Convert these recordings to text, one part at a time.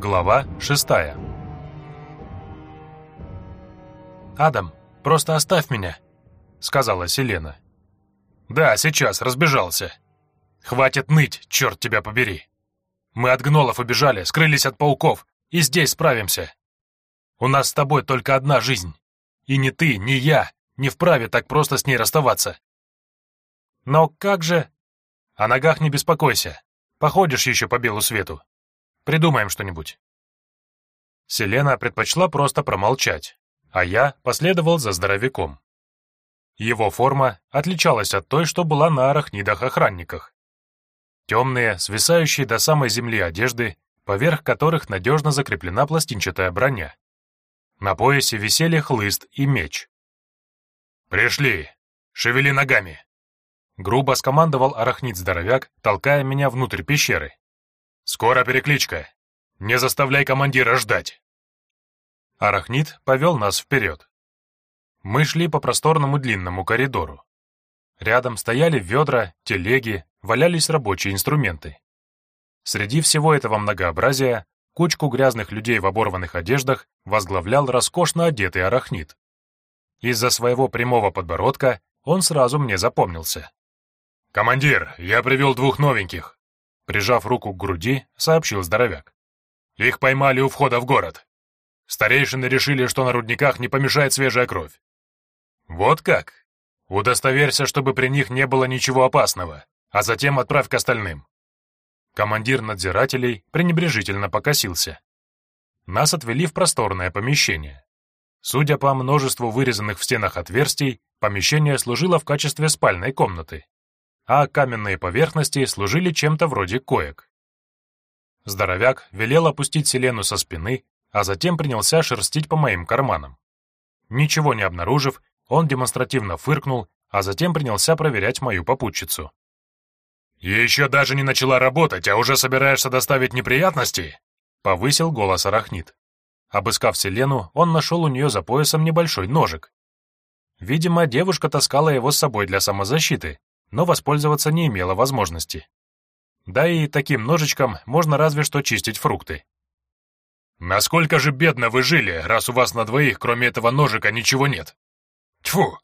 Глава шестая «Адам, просто оставь меня», — сказала Селена. «Да, сейчас, разбежался. Хватит ныть, черт тебя побери. Мы от гнолов убежали, скрылись от пауков, и здесь справимся. У нас с тобой только одна жизнь. И ни ты, ни я не вправе так просто с ней расставаться. Но как же... О ногах не беспокойся. Походишь еще по белу свету. Придумаем что-нибудь. Селена предпочла просто промолчать, а я последовал за здоровяком. Его форма отличалась от той, что была на арахнидах-охранниках. Темные, свисающие до самой земли одежды, поверх которых надежно закреплена пластинчатая броня. На поясе висели хлыст и меч. «Пришли! Шевели ногами!» Грубо скомандовал арахнит-здоровяк, толкая меня внутрь пещеры. «Скоро перекличка! Не заставляй командира ждать!» Арахнит повел нас вперед. Мы шли по просторному длинному коридору. Рядом стояли ведра, телеги, валялись рабочие инструменты. Среди всего этого многообразия кучку грязных людей в оборванных одеждах возглавлял роскошно одетый арахнит. Из-за своего прямого подбородка он сразу мне запомнился. «Командир, я привел двух новеньких!» Прижав руку к груди, сообщил здоровяк. «Их поймали у входа в город. Старейшины решили, что на рудниках не помешает свежая кровь». «Вот как? Удостоверься, чтобы при них не было ничего опасного, а затем отправь к остальным». Командир надзирателей пренебрежительно покосился. Нас отвели в просторное помещение. Судя по множеству вырезанных в стенах отверстий, помещение служило в качестве спальной комнаты а каменные поверхности служили чем-то вроде коек. Здоровяк велел опустить Селену со спины, а затем принялся шерстить по моим карманам. Ничего не обнаружив, он демонстративно фыркнул, а затем принялся проверять мою попутчицу. «Еще даже не начала работать, а уже собираешься доставить неприятности?» — повысил голос Арахнит. Обыскав Селену, он нашел у нее за поясом небольшой ножик. Видимо, девушка таскала его с собой для самозащиты, но воспользоваться не имела возможности. Да и таким ножичком можно разве что чистить фрукты. «Насколько же бедно вы жили, раз у вас на двоих, кроме этого ножика, ничего нет?» «Тьфу!»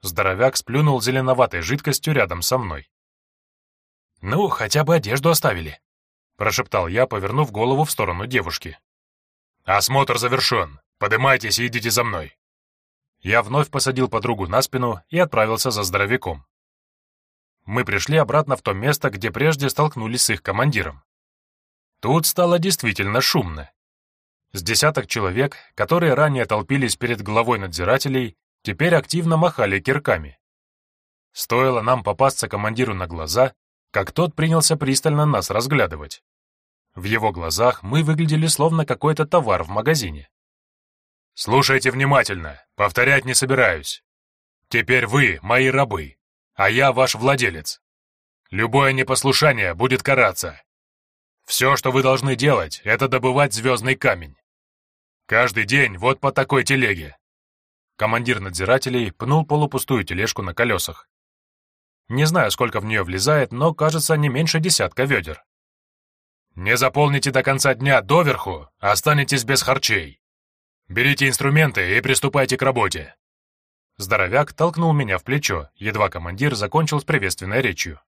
Здоровяк сплюнул зеленоватой жидкостью рядом со мной. «Ну, хотя бы одежду оставили», — прошептал я, повернув голову в сторону девушки. «Осмотр завершен. Подымайтесь и идите за мной». Я вновь посадил подругу на спину и отправился за здоровяком мы пришли обратно в то место, где прежде столкнулись с их командиром. Тут стало действительно шумно. С десяток человек, которые ранее толпились перед главой надзирателей, теперь активно махали кирками. Стоило нам попасться командиру на глаза, как тот принялся пристально нас разглядывать. В его глазах мы выглядели словно какой-то товар в магазине. «Слушайте внимательно, повторять не собираюсь. Теперь вы мои рабы а я ваш владелец. Любое непослушание будет караться. Все, что вы должны делать, это добывать звездный камень. Каждый день вот по такой телеге. Командир надзирателей пнул полупустую тележку на колесах. Не знаю, сколько в нее влезает, но, кажется, не меньше десятка ведер. Не заполните до конца дня доверху, останетесь без харчей. Берите инструменты и приступайте к работе. Здоровяк толкнул меня в плечо, едва командир закончил с приветственной речью.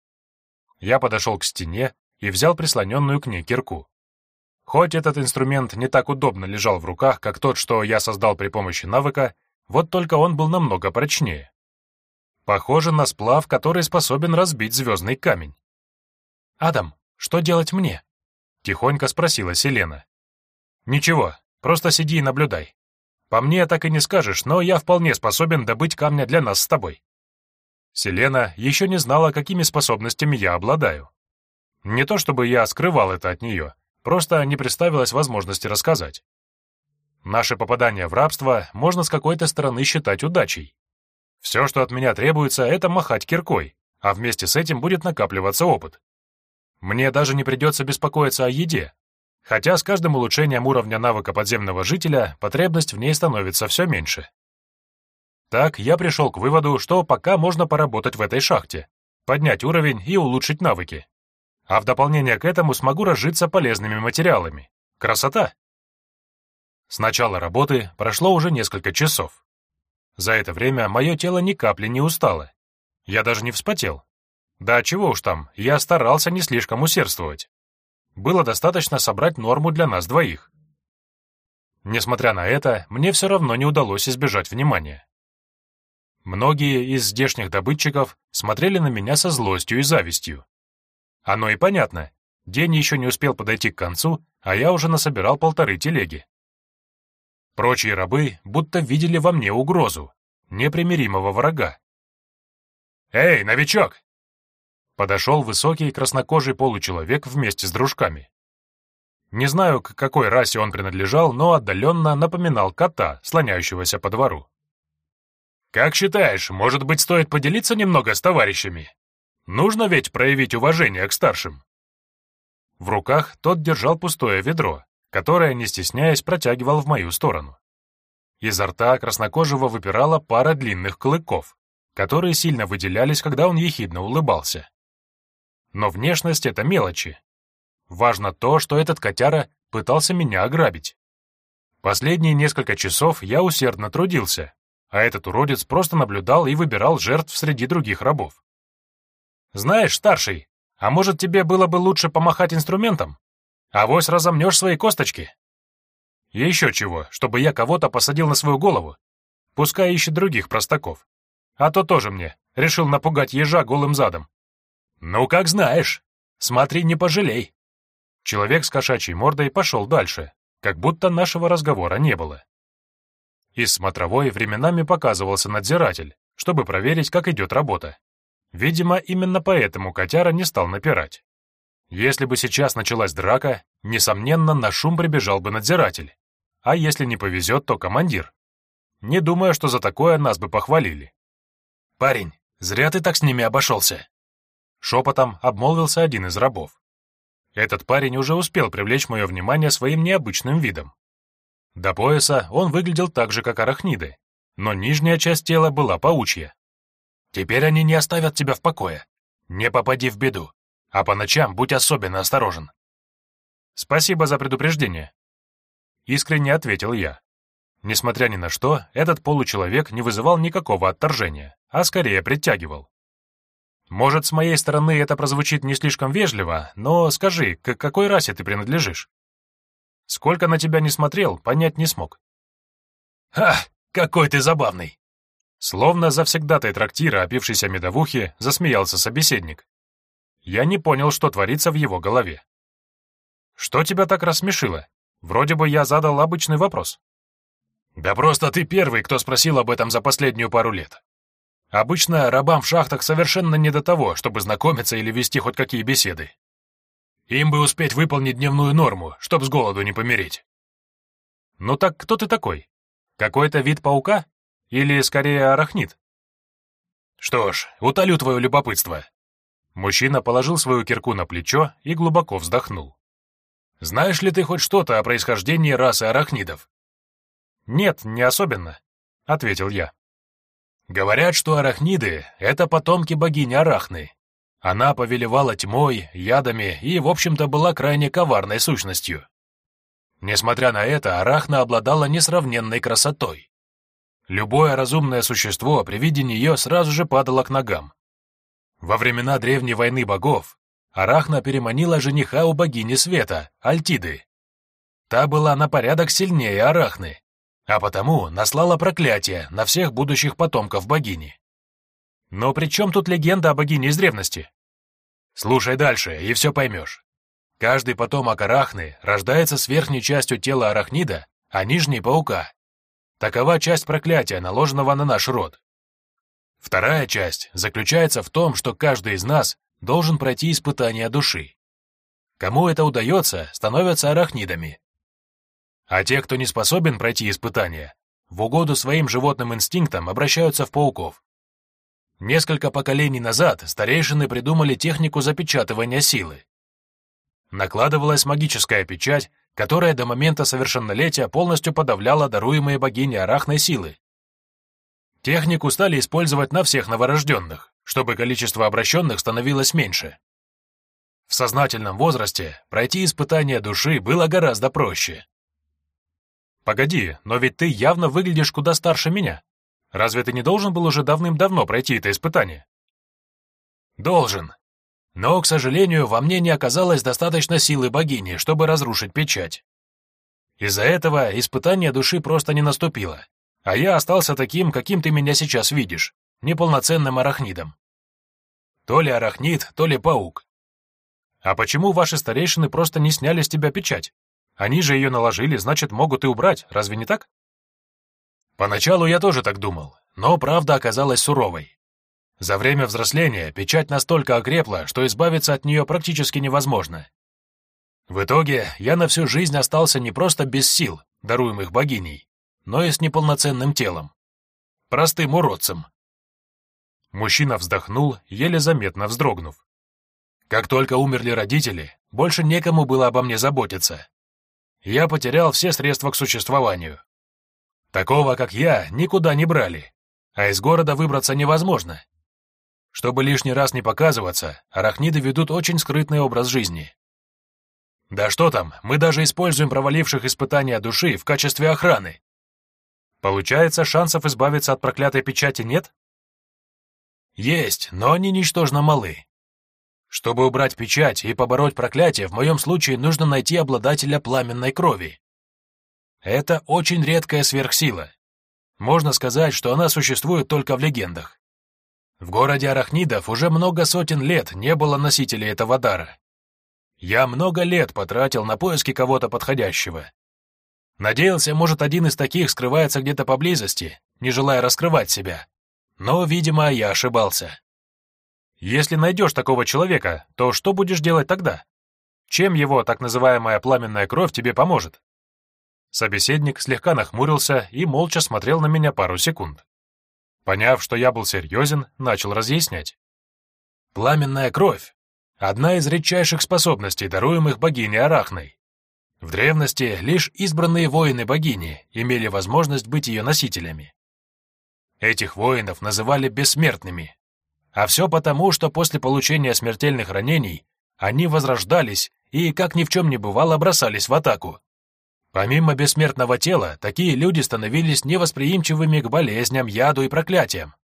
Я подошел к стене и взял прислоненную к ней кирку. Хоть этот инструмент не так удобно лежал в руках, как тот, что я создал при помощи навыка, вот только он был намного прочнее. Похоже на сплав, который способен разбить звездный камень. «Адам, что делать мне?» — тихонько спросила Селена. «Ничего, просто сиди и наблюдай. По мне так и не скажешь, но я вполне способен добыть камня для нас с тобой. Селена еще не знала, какими способностями я обладаю. Не то чтобы я скрывал это от нее, просто не представилось возможности рассказать. Наше попадание в рабство можно с какой-то стороны считать удачей. Все, что от меня требуется, это махать киркой, а вместе с этим будет накапливаться опыт. Мне даже не придется беспокоиться о еде, Хотя с каждым улучшением уровня навыка подземного жителя потребность в ней становится все меньше. Так я пришел к выводу, что пока можно поработать в этой шахте, поднять уровень и улучшить навыки. А в дополнение к этому смогу разжиться полезными материалами, Красота! С начала работы прошло уже несколько часов. За это время мое тело ни капли не устало. Я даже не вспотел. Да чего уж там, я старался не слишком усердствовать. Было достаточно собрать норму для нас двоих. Несмотря на это, мне все равно не удалось избежать внимания. Многие из здешних добытчиков смотрели на меня со злостью и завистью. Оно и понятно. День еще не успел подойти к концу, а я уже насобирал полторы телеги. Прочие рабы будто видели во мне угрозу, непримиримого врага. «Эй, новичок!» Подошел высокий краснокожий получеловек вместе с дружками. Не знаю, к какой расе он принадлежал, но отдаленно напоминал кота, слоняющегося по двору. «Как считаешь, может быть, стоит поделиться немного с товарищами? Нужно ведь проявить уважение к старшим». В руках тот держал пустое ведро, которое, не стесняясь, протягивал в мою сторону. Изо рта краснокожего выпирала пара длинных клыков, которые сильно выделялись, когда он ехидно улыбался. Но внешность — это мелочи. Важно то, что этот котяра пытался меня ограбить. Последние несколько часов я усердно трудился, а этот уродец просто наблюдал и выбирал жертв среди других рабов. «Знаешь, старший, а может тебе было бы лучше помахать инструментом? Авось разомнешь свои косточки?» «И еще чего, чтобы я кого-то посадил на свою голову. Пускай ищет других простаков. А то тоже мне, решил напугать ежа голым задом». «Ну, как знаешь. Смотри, не пожалей». Человек с кошачьей мордой пошел дальше, как будто нашего разговора не было. Из смотровой временами показывался надзиратель, чтобы проверить, как идет работа. Видимо, именно поэтому котяра не стал напирать. Если бы сейчас началась драка, несомненно, на шум прибежал бы надзиратель. А если не повезет, то командир. Не думаю, что за такое нас бы похвалили. «Парень, зря ты так с ними обошелся!» Шепотом обмолвился один из рабов. Этот парень уже успел привлечь мое внимание своим необычным видом. До пояса он выглядел так же, как арахниды, но нижняя часть тела была паучья. Теперь они не оставят тебя в покое. Не попади в беду, а по ночам будь особенно осторожен. Спасибо за предупреждение. Искренне ответил я. Несмотря ни на что, этот получеловек не вызывал никакого отторжения, а скорее притягивал. Может, с моей стороны это прозвучит не слишком вежливо, но скажи, к какой расе ты принадлежишь? Сколько на тебя не смотрел, понять не смог. «Ха, какой ты забавный!» Словно завсегдатай трактира, опившийся медовухи, засмеялся собеседник. Я не понял, что творится в его голове. «Что тебя так рассмешило? Вроде бы я задал обычный вопрос». «Да просто ты первый, кто спросил об этом за последнюю пару лет. Обычно рабам в шахтах совершенно не до того, чтобы знакомиться или вести хоть какие беседы. Им бы успеть выполнить дневную норму, чтоб с голоду не помереть. Ну так кто ты такой? Какой-то вид паука? Или, скорее, арахнит? Что ж, утолю твое любопытство. Мужчина положил свою кирку на плечо и глубоко вздохнул. Знаешь ли ты хоть что-то о происхождении расы арахнидов? Нет, не особенно, ответил я. Говорят, что арахниды — это потомки богини Арахны, она повелевала тьмой, ядами и, в общем-то, была крайне коварной сущностью. Несмотря на это, Арахна обладала несравненной красотой. Любое разумное существо при виде нее сразу же падало к ногам. Во времена древней войны богов Арахна переманила жениха у богини света, Альтиды. Та была на порядок сильнее Арахны, а потому наслала проклятие на всех будущих потомков богини. Но при чем тут легенда о богине из древности? Слушай дальше, и все поймешь. Каждый потомок арахны рождается с верхней частью тела арахнида, а нижней — паука. Такова часть проклятия, наложенного на наш род. Вторая часть заключается в том, что каждый из нас должен пройти испытание души. Кому это удается, становятся арахнидами. А те, кто не способен пройти испытание, в угоду своим животным инстинктам обращаются в пауков. Несколько поколений назад старейшины придумали технику запечатывания силы. Накладывалась магическая печать, которая до момента совершеннолетия полностью подавляла даруемые богиней арахной силы. Технику стали использовать на всех новорожденных, чтобы количество обращенных становилось меньше. В сознательном возрасте пройти испытание души было гораздо проще. Погоди, но ведь ты явно выглядишь куда старше меня. Разве ты не должен был уже давным-давно пройти это испытание? Должен. Но, к сожалению, во мне не оказалось достаточно силы богини, чтобы разрушить печать. Из-за этого испытание души просто не наступило, а я остался таким, каким ты меня сейчас видишь, неполноценным арахнидом. То ли арахнид, то ли паук. А почему ваши старейшины просто не сняли с тебя печать? Они же ее наложили, значит, могут и убрать, разве не так? Поначалу я тоже так думал, но правда оказалась суровой. За время взросления печать настолько окрепла, что избавиться от нее практически невозможно. В итоге я на всю жизнь остался не просто без сил, даруемых богиней, но и с неполноценным телом. Простым уродцем. Мужчина вздохнул, еле заметно вздрогнув. Как только умерли родители, больше некому было обо мне заботиться. Я потерял все средства к существованию. Такого, как я, никуда не брали, а из города выбраться невозможно. Чтобы лишний раз не показываться, арахниды ведут очень скрытный образ жизни. Да что там, мы даже используем проваливших испытания души в качестве охраны. Получается, шансов избавиться от проклятой печати нет? Есть, но они ничтожно малы. Чтобы убрать печать и побороть проклятие, в моем случае нужно найти обладателя пламенной крови. Это очень редкая сверхсила. Можно сказать, что она существует только в легендах. В городе Арахнидов уже много сотен лет не было носителей этого дара. Я много лет потратил на поиски кого-то подходящего. Надеялся, может, один из таких скрывается где-то поблизости, не желая раскрывать себя. Но, видимо, я ошибался. Если найдешь такого человека, то что будешь делать тогда? Чем его так называемая пламенная кровь тебе поможет? Собеседник слегка нахмурился и молча смотрел на меня пару секунд. Поняв, что я был серьезен, начал разъяснять. Пламенная кровь — одна из редчайших способностей, даруемых богиней Арахной. В древности лишь избранные воины богини имели возможность быть ее носителями. Этих воинов называли бессмертными. А все потому, что после получения смертельных ранений они возрождались и, как ни в чем не бывало, бросались в атаку. Помимо бессмертного тела, такие люди становились невосприимчивыми к болезням, яду и проклятиям.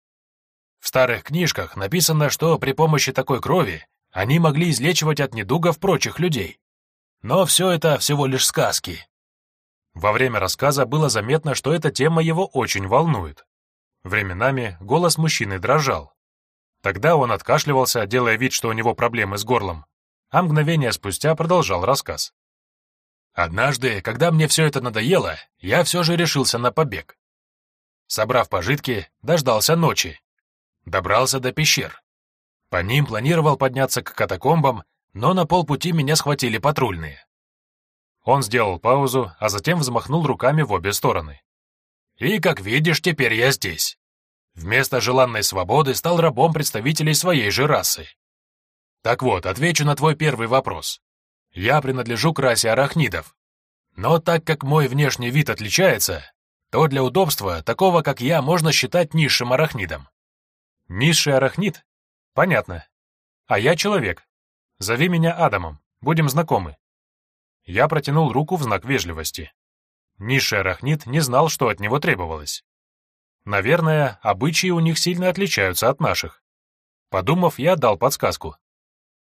В старых книжках написано, что при помощи такой крови они могли излечивать от недугов прочих людей. Но все это всего лишь сказки. Во время рассказа было заметно, что эта тема его очень волнует. Временами голос мужчины дрожал. Тогда он откашливался, делая вид, что у него проблемы с горлом, а мгновение спустя продолжал рассказ. Однажды, когда мне все это надоело, я все же решился на побег. Собрав пожитки, дождался ночи. Добрался до пещер. По ним планировал подняться к катакомбам, но на полпути меня схватили патрульные. Он сделал паузу, а затем взмахнул руками в обе стороны. И, как видишь, теперь я здесь. Вместо желанной свободы стал рабом представителей своей же расы. Так вот, отвечу на твой первый вопрос. Я принадлежу к расе арахнидов. Но так как мой внешний вид отличается, то для удобства такого, как я, можно считать низшим арахнидом. Низший арахнид? Понятно. А я человек. Зови меня Адамом, будем знакомы. Я протянул руку в знак вежливости. Низший арахнид не знал, что от него требовалось. Наверное, обычаи у них сильно отличаются от наших. Подумав, я дал подсказку.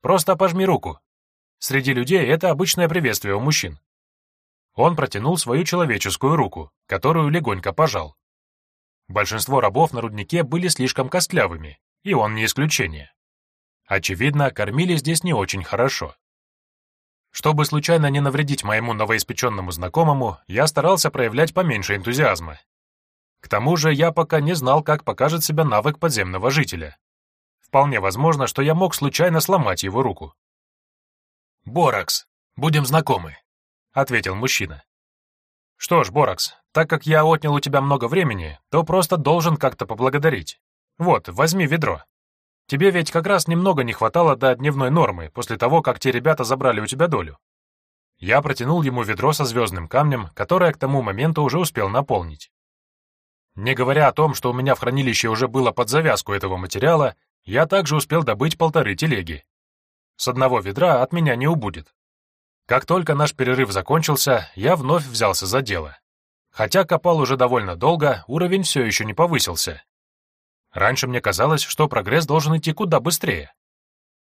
Просто пожми руку, Среди людей это обычное приветствие у мужчин. Он протянул свою человеческую руку, которую легонько пожал. Большинство рабов на руднике были слишком костлявыми, и он не исключение. Очевидно, кормили здесь не очень хорошо. Чтобы случайно не навредить моему новоиспеченному знакомому, я старался проявлять поменьше энтузиазма. К тому же я пока не знал, как покажет себя навык подземного жителя. Вполне возможно, что я мог случайно сломать его руку. «Боракс, будем знакомы», — ответил мужчина. «Что ж, Боракс, так как я отнял у тебя много времени, то просто должен как-то поблагодарить. Вот, возьми ведро. Тебе ведь как раз немного не хватало до дневной нормы после того, как те ребята забрали у тебя долю». Я протянул ему ведро со звездным камнем, которое к тому моменту уже успел наполнить. Не говоря о том, что у меня в хранилище уже было под завязку этого материала, я также успел добыть полторы телеги. С одного ведра от меня не убудет. Как только наш перерыв закончился, я вновь взялся за дело. Хотя копал уже довольно долго, уровень все еще не повысился. Раньше мне казалось, что прогресс должен идти куда быстрее.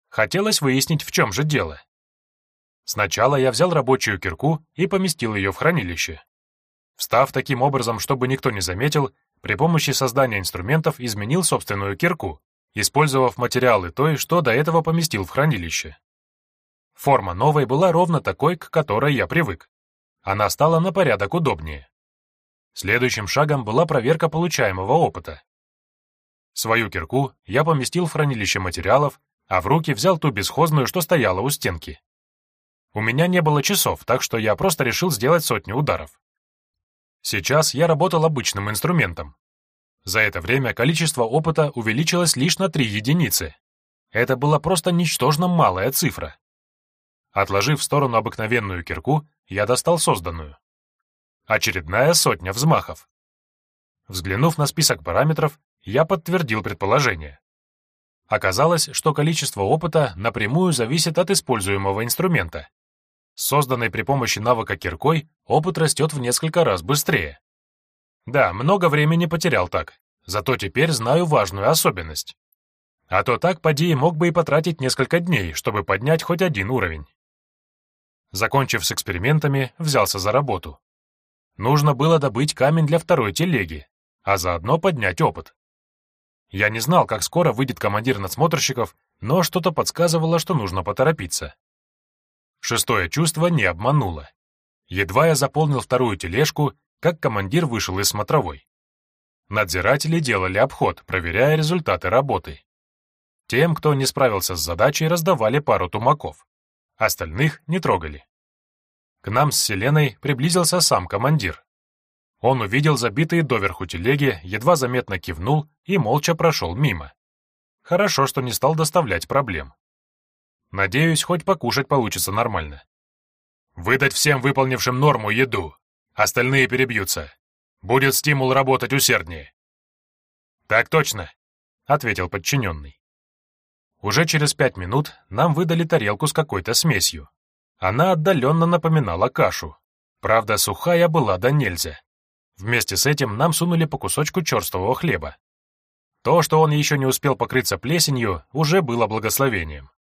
Хотелось выяснить, в чем же дело. Сначала я взял рабочую кирку и поместил ее в хранилище. Встав таким образом, чтобы никто не заметил, при помощи создания инструментов изменил собственную кирку, использовав материалы той, что до этого поместил в хранилище. Форма новой была ровно такой, к которой я привык. Она стала на порядок удобнее. Следующим шагом была проверка получаемого опыта. Свою кирку я поместил в хранилище материалов, а в руки взял ту бесхозную, что стояла у стенки. У меня не было часов, так что я просто решил сделать сотню ударов. Сейчас я работал обычным инструментом. За это время количество опыта увеличилось лишь на 3 единицы. Это была просто ничтожно малая цифра. Отложив в сторону обыкновенную кирку, я достал созданную. Очередная сотня взмахов. Взглянув на список параметров, я подтвердил предположение. Оказалось, что количество опыта напрямую зависит от используемого инструмента. Созданной при помощи навыка киркой, опыт растет в несколько раз быстрее. Да, много времени потерял так, зато теперь знаю важную особенность. А то так, поди, мог бы и потратить несколько дней, чтобы поднять хоть один уровень. Закончив с экспериментами, взялся за работу. Нужно было добыть камень для второй телеги, а заодно поднять опыт. Я не знал, как скоро выйдет командир надсмотрщиков, но что-то подсказывало, что нужно поторопиться. Шестое чувство не обмануло. Едва я заполнил вторую тележку, как командир вышел из смотровой. Надзиратели делали обход, проверяя результаты работы. Тем, кто не справился с задачей, раздавали пару тумаков. Остальных не трогали. К нам с Селеной приблизился сам командир. Он увидел забитые доверху телеги, едва заметно кивнул и молча прошел мимо. Хорошо, что не стал доставлять проблем. Надеюсь, хоть покушать получится нормально. Выдать всем выполнившим норму еду. Остальные перебьются. Будет стимул работать усерднее. Так точно, ответил подчиненный. Уже через пять минут нам выдали тарелку с какой-то смесью. Она отдаленно напоминала кашу. Правда, сухая была да нельзя. Вместе с этим нам сунули по кусочку черствого хлеба. То, что он еще не успел покрыться плесенью, уже было благословением.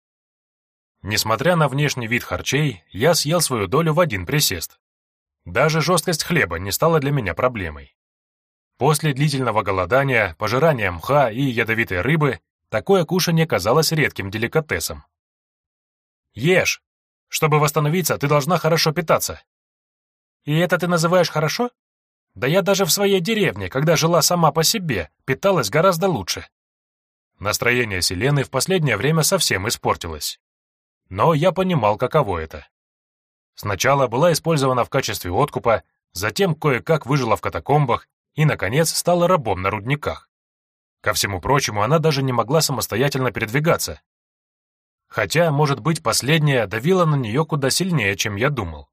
Несмотря на внешний вид харчей, я съел свою долю в один присест. Даже жесткость хлеба не стала для меня проблемой. После длительного голодания, пожирания мха и ядовитой рыбы, такое кушание казалось редким деликатесом. «Ешь! Чтобы восстановиться, ты должна хорошо питаться». «И это ты называешь хорошо? Да я даже в своей деревне, когда жила сама по себе, питалась гораздо лучше». Настроение Селены в последнее время совсем испортилось но я понимал, каково это. Сначала была использована в качестве откупа, затем кое-как выжила в катакомбах и, наконец, стала рабом на рудниках. Ко всему прочему, она даже не могла самостоятельно передвигаться. Хотя, может быть, последняя давила на нее куда сильнее, чем я думал.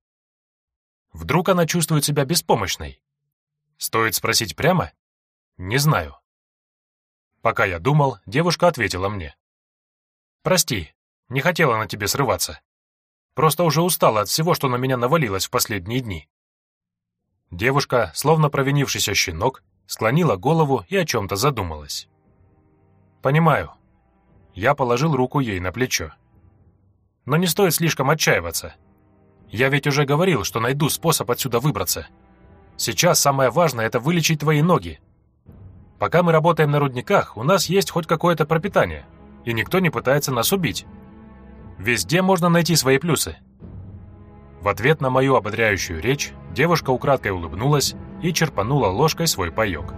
Вдруг она чувствует себя беспомощной? Стоит спросить прямо? Не знаю. Пока я думал, девушка ответила мне. «Прости, не хотела на тебе срываться. Просто уже устала от всего, что на меня навалилось в последние дни». Девушка, словно провинившийся щенок, склонила голову и о чем-то задумалась. «Понимаю». Я положил руку ей на плечо. «Но не стоит слишком отчаиваться. Я ведь уже говорил, что найду способ отсюда выбраться. Сейчас самое важное — это вылечить твои ноги. Пока мы работаем на рудниках, у нас есть хоть какое-то пропитание, и никто не пытается нас убить. Везде можно найти свои плюсы. В ответ на мою ободряющую речь девушка украдкой улыбнулась и черпанула ложкой свой паёк.